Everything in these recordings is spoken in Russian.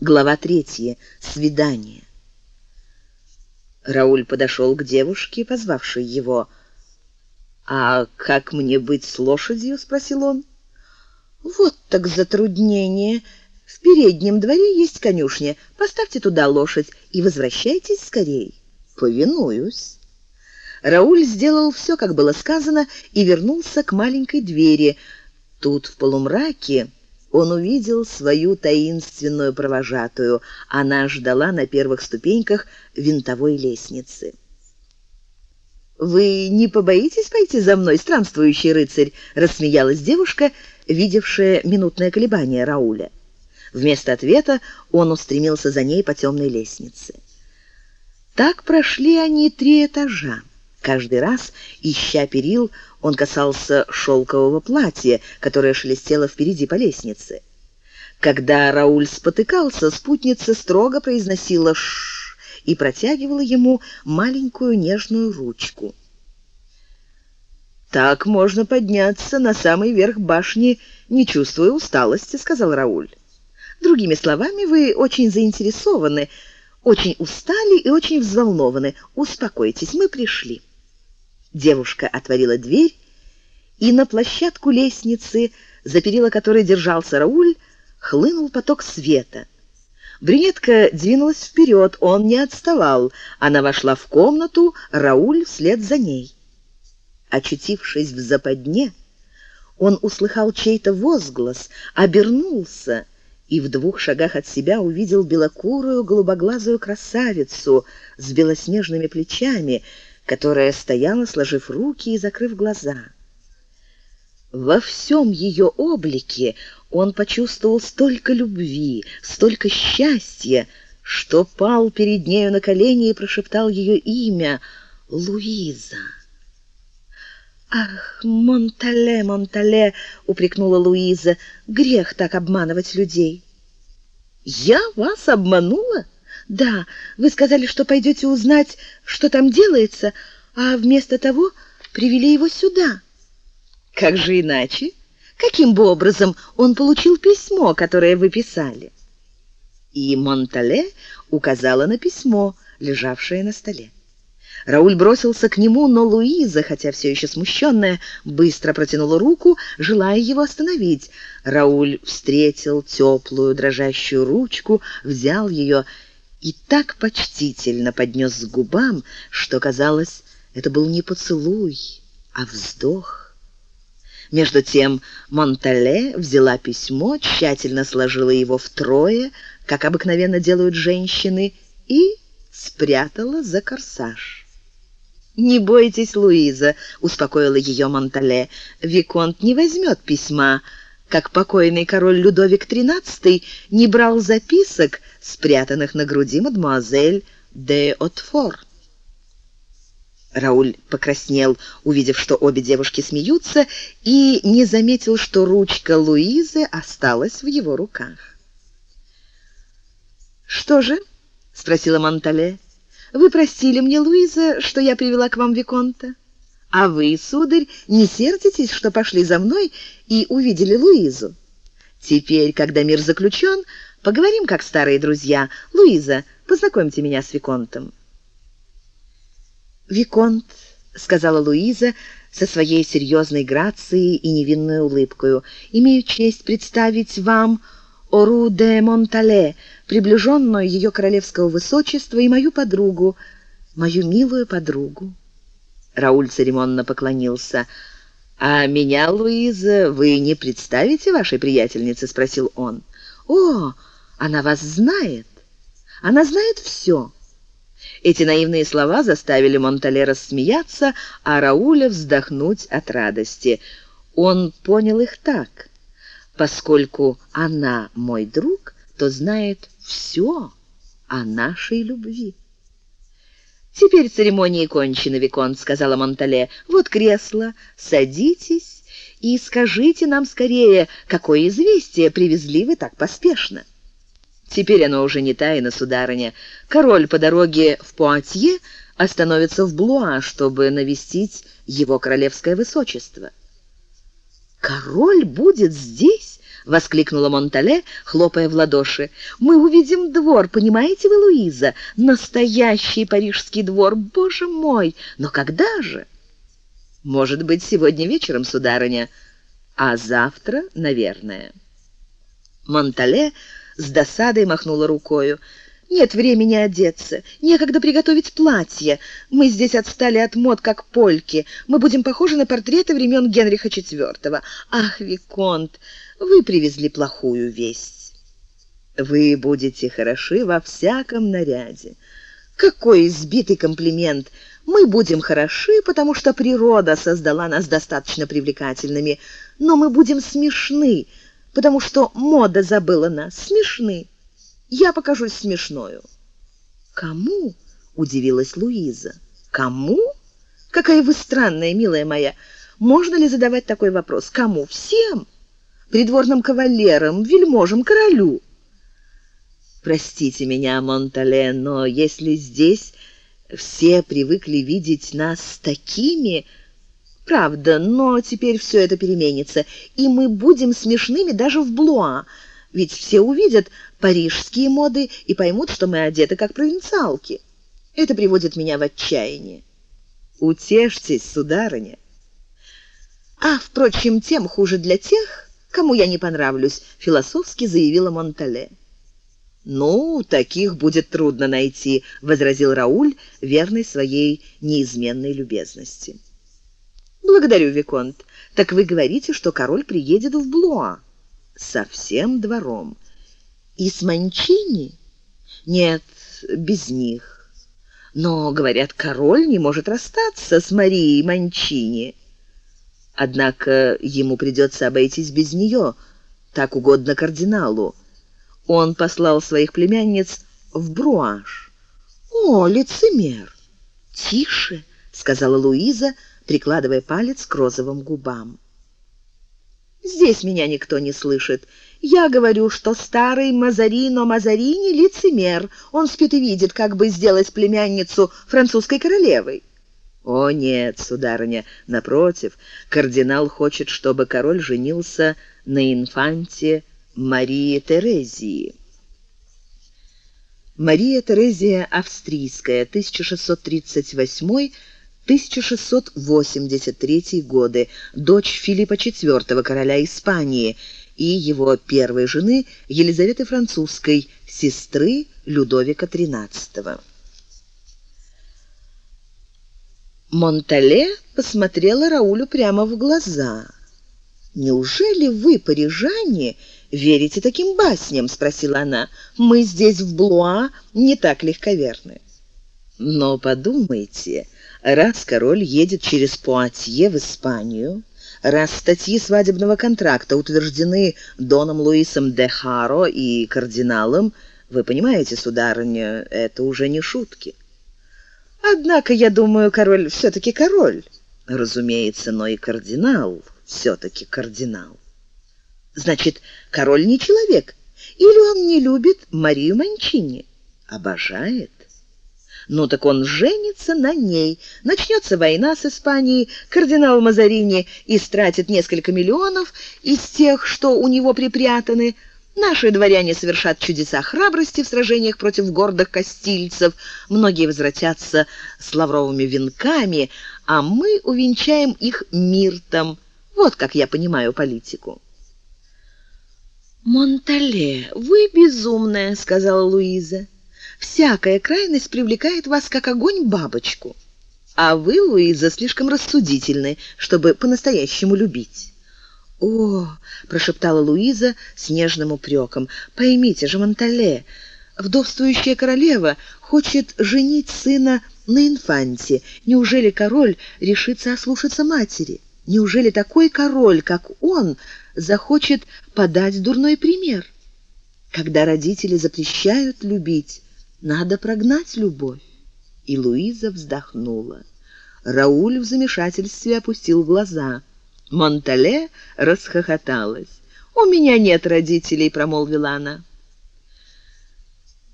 Глава третья. Свидание. Рауль подошел к девушке, позвавшей его. «А как мне быть с лошадью?» — спросил он. «Вот так затруднение. В переднем дворе есть конюшня. Поставьте туда лошадь и возвращайтесь скорей». «Повинуюсь». Рауль сделал все, как было сказано, и вернулся к маленькой двери. Тут в полумраке он увидел свою таинственную провожатую. Она ждала на первых ступеньках винтовой лестницы. «Вы не побоитесь пойти за мной, странствующий рыцарь?» — рассмеялась девушка, видевшая минутное колебание Рауля. Вместо ответа он устремился за ней по темной лестнице. Так прошли они три этажа. Каждый раз, ища перил, он касался шелкового платья, которое шелестело впереди по лестнице. Когда Рауль спотыкался, спутница строго произносила «ш» и протягивала ему маленькую нежную ручку. «Так можно подняться на самый верх башни, не чувствуя усталости», — сказал Рауль. «Другими словами, вы очень заинтересованы, очень устали и очень взволнованы. Успокойтесь, мы пришли». Девушка отворила дверь, и на площадку лестницы, за перила которой держался Рауль, хлынул поток света. Брюнетка двинулась вперед, он не отставал. Она вошла в комнату, Рауль вслед за ней. Очутившись в западне, он услыхал чей-то возглас, обернулся и в двух шагах от себя увидел белокурую голубоглазую красавицу с белоснежными плечами, которая стояла, сложив руки и закрыв глаза. Во всем ее облике он почувствовал столько любви, столько счастья, что пал перед нею на колени и прошептал ее имя — Луиза. «Ах, Монтале, Монтале!» — упрекнула Луиза. «Грех так обманывать людей». «Я вас обманула?» «Да, вы сказали, что пойдете узнать, что там делается, а вместо того привели его сюда». «Как же иначе? Каким бы образом он получил письмо, которое вы писали?» И Монтале указала на письмо, лежавшее на столе. Рауль бросился к нему, но Луиза, хотя все еще смущенная, быстро протянула руку, желая его остановить. Рауль встретил теплую дрожащую ручку, взял ее и так почтительно поднес к губам, что, казалось, это был не поцелуй, а вздох. Между тем Монтале взяла письмо, тщательно сложила его втрое, как обыкновенно делают женщины, и спрятала за корсаж. «Не бойтесь, Луиза», — успокоила ее Монтале, — «Виконт не возьмет письма, как покойный король Людовик XIII не брал записок, спрятанных на груди мадемуазель де Отфор. Рауль покраснел, увидев, что обе девушки смеются, и не заметил, что ручка Луизы осталась в его руках. «Что же?» — спросила Монтале. «Вы простили мне, Луиза, что я привела к вам Виконта? А вы, сударь, не сердитесь, что пошли за мной и увидели Луизу? Теперь, когда мир заключен, Поговорим, как старые друзья. Луиза, познакомьте меня с Виконтом». «Виконт», — сказала Луиза со своей серьезной грацией и невинной улыбкой, «имею честь представить вам Ору де Монтале, приближенную ее королевского высочества и мою подругу, мою милую подругу». Рауль церемонно поклонился. «А меня, Луиза, вы не представите вашей приятельнице?» — спросил он. «О, она вас знает. Она знает все». Эти наивные слова заставили Монтале рассмеяться, а Рауля вздохнуть от радости. Он понял их так. Поскольку она мой друг, то знает все о нашей любви. «Теперь церемонии кончены, Виконт», — сказала Монтале. «Вот кресло, садитесь и скажите нам скорее, какое известие привезли вы так поспешно». Теперь оно уже не тайна, сударыня. Король по дороге в Пуатье остановится в Блуа, чтобы навестить его королевское высочество. «Король будет здесь?» —— воскликнула Монтале, хлопая в ладоши. «Мы увидим двор, понимаете вы, Луиза? Настоящий парижский двор, боже мой! Но когда же?» «Может быть, сегодня вечером, сударыня, а завтра, наверное». Монтале с досадой махнула рукою. Нет времени одеться, некогда приготовить платье. Мы здесь отстали от мод, как польки. Мы будем похожи на портреты времен Генриха IV. Ах, Виконт, вы привезли плохую весть. Вы будете хороши во всяком наряде. Какой избитый комплимент! Мы будем хороши, потому что природа создала нас достаточно привлекательными, но мы будем смешны, потому что мода забыла нас. Смешны. Я покажусь смешною». «Кому?» — удивилась Луиза. «Кому? Какая вы странная, милая моя. Можно ли задавать такой вопрос? Кому? Всем? Придворным кавалерам, вельможам, королю?» «Простите меня, Монтале, но если здесь все привыкли видеть нас такими...» «Правда, но теперь все это переменится, и мы будем смешными даже в Блуа, ведь все увидят парижские моды и поймут, что мы одеты как провинциалки. Это приводит меня в отчаяние. Утешьтесь, сударыня. А, впрочем, тем хуже для тех, кому я не понравлюсь, философски заявила Монтале. Ну, таких будет трудно найти, возразил Рауль, верный своей неизменной любезности. Благодарю, виконт. Так вы говорите, что король приедет в Блуа со всем двором. И с Манчини? Нет, без них. Но, говорят, король не может расстаться с Марией Манчини. Однако ему придется обойтись без нее, так угодно кардиналу. Он послал своих племянниц в Бруаш. «О, лицемер!» «Тише!» — сказала Луиза, прикладывая палец к розовым губам. Здесь меня никто не слышит. Я говорю, что старый Мазарино Мазарини лицемер. Он спит и видит, как бы сделать племянницу французской королевой. О нет, сударыня, напротив, кардинал хочет, чтобы король женился на инфанте Марии Терезии. Мария Терезия Австрийская, 1638 1683 годы, дочь Филиппа IV, короля Испании, и его первой жены Елизаветы Французской, сестры Людовика XIII. Монтале посмотрела Раулю прямо в глаза. «Неужели вы, парижане, верите таким басням?» — спросила она. «Мы здесь, в Блуа, не так легковерны». «Но подумайте...» Раз король едет через Пуатье в Испанию, раз статьи свадебного контракта утверждены доном Луисом де Харо и кардиналом, вы понимаете, сударыня, это уже не шутки. Однако, я думаю, король все-таки король. Разумеется, но и кардинал все-таки кардинал. Значит, король не человек. Или он не любит Марию Манчини? Обожает. Ну так он женится на ней. Начнется война с Испанией, кардинал Мазарини истратит несколько миллионов из тех, что у него припрятаны. Наши дворяне совершат чудеса храбрости в сражениях против гордых кастильцев. Многие возвратятся с лавровыми венками, а мы увенчаем их миртом. Вот как я понимаю политику. «Монтале, вы безумная», — сказала Луиза. Всякая крайность привлекает вас, как огонь, бабочку. А вы, Луиза, слишком рассудительны, чтобы по-настоящему любить». «О!» — прошептала Луиза с нежным упреком. «Поймите же, Монтале, вдовствующая королева хочет женить сына на инфанте. Неужели король решится ослушаться матери? Неужели такой король, как он, захочет подать дурной пример? Когда родители запрещают любить, надо прогнать любовь. И Луиза вздохнула. Рауль в замешательстве опустил глаза. Монтале расхохоталась. «У меня нет родителей», — промолвила она.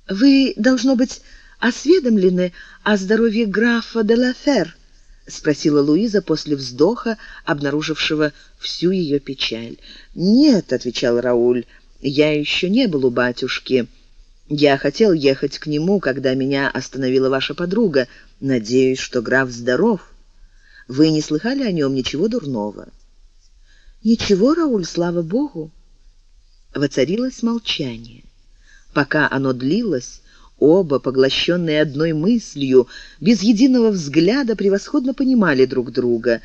«Вы, должно быть, осведомлены о здоровье графа де Лафер», —— спросила Луиза после вздоха, обнаружившего всю ее печаль. «Нет», — отвечал Рауль, — «я еще не был у батюшки. Я хотел ехать к нему, когда меня остановила ваша подруга. Надеюсь, что граф здоров. Вы не слыхали о нем ничего дурного?» «Ничего, Рауль, слава богу». Воцарилось молчание. Пока оно длилось, Оба, поглощенные одной мыслью, без единого взгляда, превосходно понимали друг друга.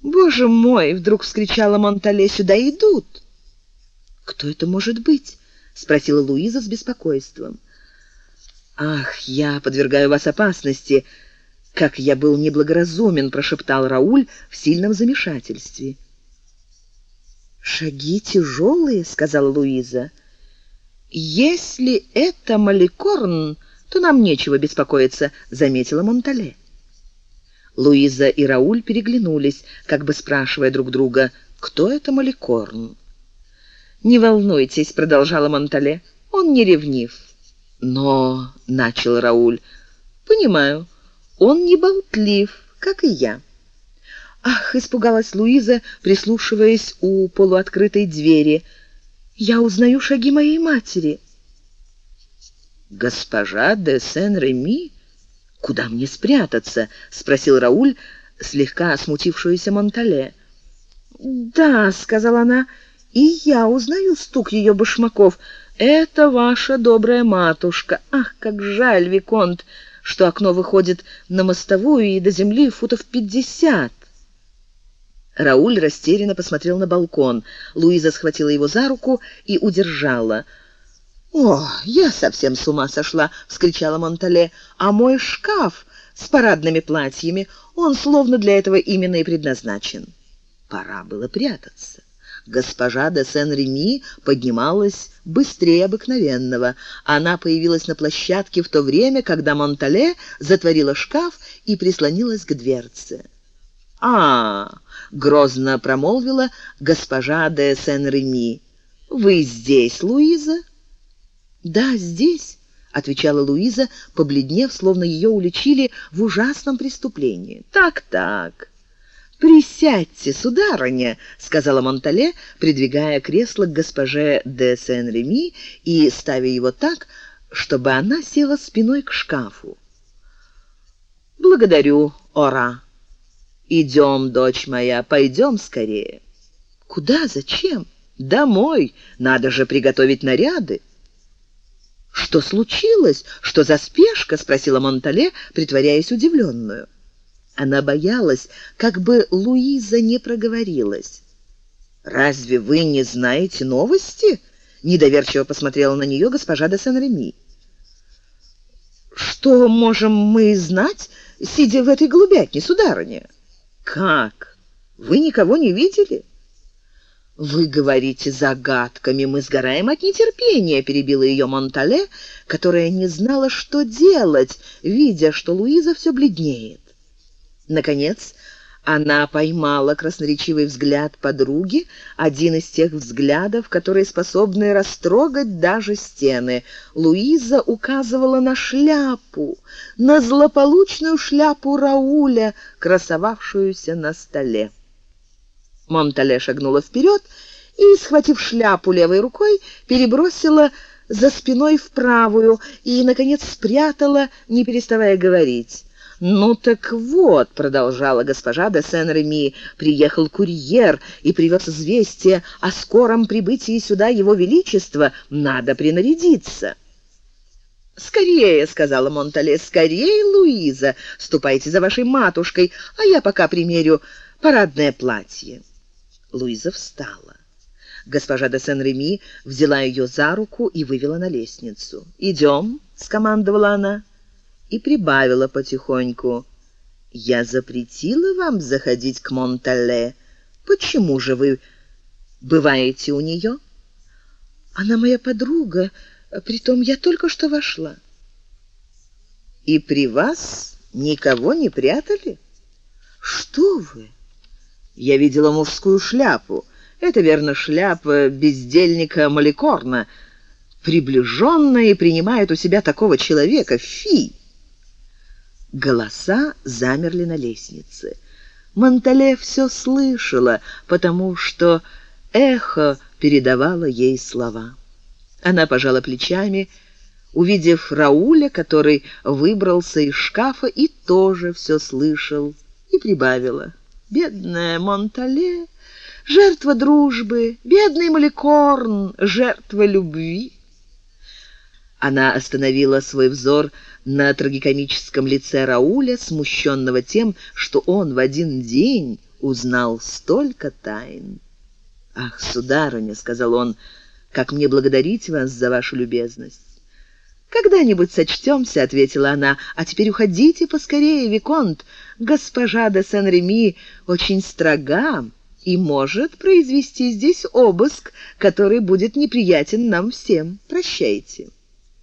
«Боже мой!» — вдруг вскричала Монтале. «Сюда идут!» «Кто это может быть?» — спросила Луиза с беспокойством. «Ах, я подвергаю вас опасности!» «Как я был неблагоразумен!» — прошептал Рауль в сильном замешательстве. «Шаги тяжелые», — сказала Луиза. «Если это Маликорн, то нам нечего беспокоиться», — заметила Монтале. Луиза и Рауль переглянулись, как бы спрашивая друг друга, кто это Маликорн. «Не волнуйтесь», — продолжала Монтале, — «он не ревнив». «Но», — начал Рауль, — «понимаю, он не болтлив, как и я». «Ах!» — испугалась Луиза, прислушиваясь у полуоткрытой двери — я узнаю шаги моей матери. Госпожа де Сен-Реми? Куда мне спрятаться? спросил Рауль, слегка смутившуюся Монтале. Да, сказала она. И я узнаю стук ее башмаков. Это ваша добрая матушка. Ах, как жаль, виконт, что окно выходит на мостовую и до земли футов пятьдесят. Рауль растерянно посмотрел на балкон. Луиза схватила его за руку и удержала. «О, я совсем с ума сошла!» — вскричала Монтале. «А мой шкаф с парадными платьями, он словно для этого именно и предназначен». Пора было прятаться. Госпожа де Сен-Реми поднималась быстрее обыкновенного. Она появилась на площадке в то время, когда Монтале затворила шкаф и прислонилась к дверце. «А, — грозно промолвила госпожа де Сен-Реми, — вы здесь, Луиза?» «Да, здесь», — отвечала Луиза, побледнев, словно ее уличили в ужасном преступлении. «Так-так». «Присядьте, сударыня», — сказала Монтале, придвигая кресло к госпоже де Сен-Реми и ставя его так, чтобы она села спиной к шкафу. «Благодарю, Ора», «Идем, дочь моя, пойдем скорее». «Куда? Зачем?» «Домой. Надо же приготовить наряды». «Что случилось? Что за спешка?» — спросила Монтале, притворяясь удивленную. Она боялась, как бы Луиза не проговорилась. «Разве вы не знаете новости?» — недоверчиво посмотрела на нее госпожа де Сен-Реми. «Что можем мы знать, сидя в этой голубятне, сударыня?» «Как? Вы никого не видели?» «Вы говорите загадками, мы сгораем от нетерпения», — перебила ее Монтале, которая не знала, что делать, видя, что Луиза все бледнеет. Наконец, она поймала красноречивый взгляд подруги, один из тех взглядов, которые способны растрогать даже стены. Луиза указывала на шляпу, на злополучную шляпу Рауля, красовавшуюся на столе. Монтале шагнула вперед и, схватив шляпу левой рукой, перебросила за спиной в правую и, наконец, спрятала, не переставая говорить. «Ну так вот», — продолжала госпожа де Сен-Реми, «приехал курьер и привез известие о скором прибытии сюда его величества. Надо принарядиться». «Скорее», — сказала Монтале, — «скорее, Луиза, ступайте за вашей матушкой, а я пока примерю парадное платье». Луиза встала. Госпожа де Сен-Реми взяла ее за руку и вывела на лестницу. «Идем», — скомандовала она и прибавила потихоньку. «Я запретила вам заходить к Монтале. Почему же вы бываете у нее?» «Она моя подруга, притом я только что вошла». «И при вас никого не прятали?» «Что вы?» «Я видела мужскую шляпу. Это, верно, шляпа бездельника Маликорна. Приближенная и принимает у себя такого человека. Фи!» Голоса замерли на лестнице. Монтале все слышала, потому что эхо передавало ей слова. Она пожала плечами, увидев Рауля, который выбрался из шкафа и тоже все слышал, и прибавила. «Бедная Монтале, жертва дружбы, бедный Маликорн, жертва любви». Она остановила свой взор на трагикомическом лице Рауля, смущенного тем, что он в один день узнал столько тайн. «Ах, сударыня», — сказал он, — «как мне благодарить вас за вашу любезность». «Когда-нибудь сочтемся», — ответила она. «А теперь уходите поскорее, Виконт. Госпожа де Сен-Реми очень строга и может произвести здесь обыск, который будет неприятен нам всем. Прощайте».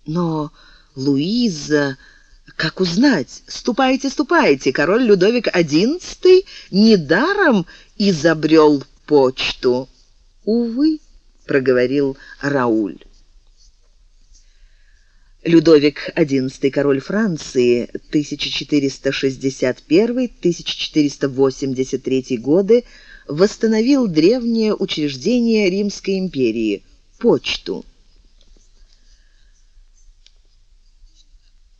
Но Луиза... Как узнать? Ступайте, ступайте. Король Людовик XI недаром изобрел почту. Увы, проговорил Рауль. Людовик XI, король Франции, 1461-1483 годы, восстановил древнее учреждение Римской империи – почту.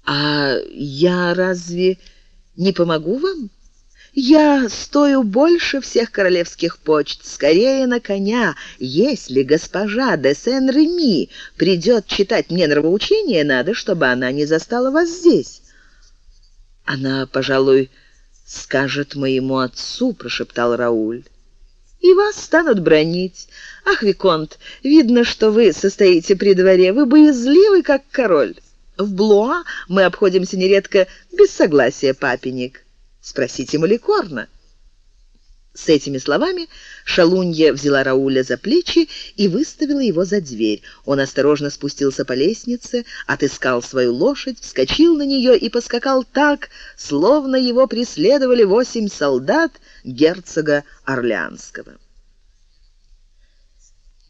«А я разве не помогу вам?» «Я стою больше всех королевских почт. Скорее на коня. Если госпожа де Сен-Реми придет читать мне нравоучение, надо, чтобы она не застала вас здесь». «Она, пожалуй, скажет моему отцу», — прошептал Рауль. «И вас станут бронить. Ах, Виконт, видно, что вы состоите при дворе. Вы боязливы, как король». В Блуа мы обходимся нередко без согласия папенек. Спросите Маликорна». С этими словами Шалунья взяла Рауля за плечи и выставила его за дверь. Он осторожно спустился по лестнице, отыскал свою лошадь, вскочил на нее и поскакал так, словно его преследовали восемь солдат герцога Орлеанского.